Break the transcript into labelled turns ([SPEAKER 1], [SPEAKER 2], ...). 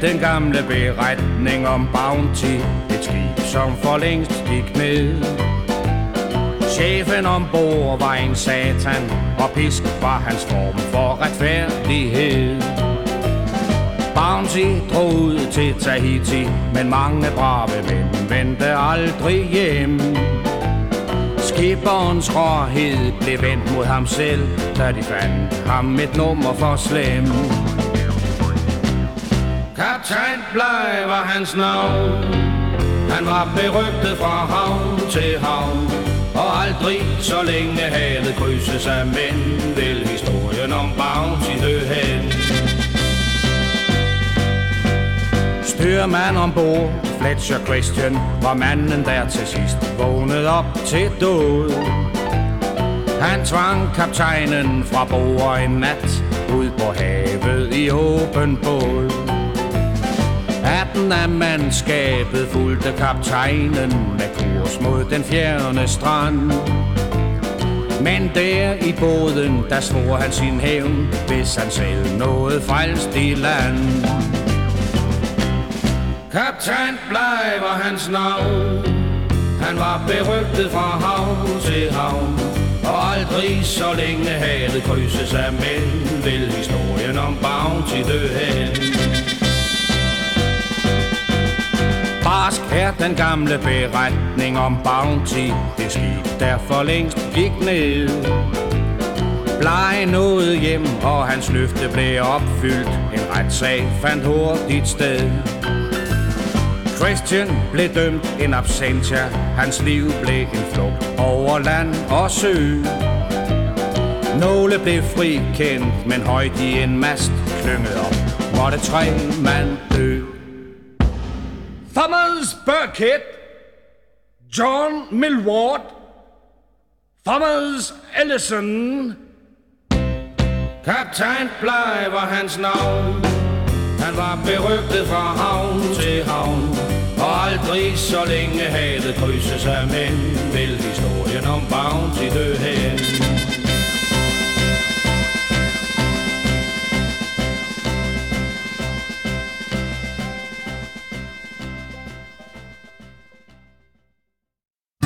[SPEAKER 1] den gamle beretning om Bounty. Et skib, som for længst gik ned. Chefen ombord var en satan Og pisk var hans form for retfærdighed. Bounty drog ud til Tahiti Men mange brave mænd vendte aldrig hjem. Skipperens råhed blev vendt mod ham selv Da de fandt ham et nummer for slem. Kaptajn Bleg var hans navn. Han var berygtet fra havn til havn Og aldrig så længe havet krydses af mænd Vil historien om Bounty dø hen. Styrmand ombord, Fletcher Christian Var manden der til sidst vågnet op til død. Han tvang kaptajnen fra bord en nat Ud på havet i åben båd. Resten af mandskabet fulgte kaptajnen Med kurs mod den fjerne strand. Men der i båden, der svor han sin hævn Hvis han selv nåede frelst i land. Kaptajn Bleg hans navn. Han var berygtet fra havn til havn Og aldrig så længe havet krydses af mænd Vil historien om Bounty dø hen. Er den gamle beretning om Bounty. Det skib der for længst gik ned. Blege nåede hjem, og hans løfte blev opfyldt. En retssag fandt hurtigt sted. Christian blev dømt en absentia. Hans liv blev en flugt over land og sø. Nogle blev frikendt, men højt i en mast klynget op. Måtte tre mand dø.
[SPEAKER 2] Thomas Burkitt, John Millward, Thomas Ellison.
[SPEAKER 1] Kaptajn Bleg var hans navn Han var berygtet fra havn til havn Og aldrig så længe havet krydses af mænd Vil historien om Bounty dø hen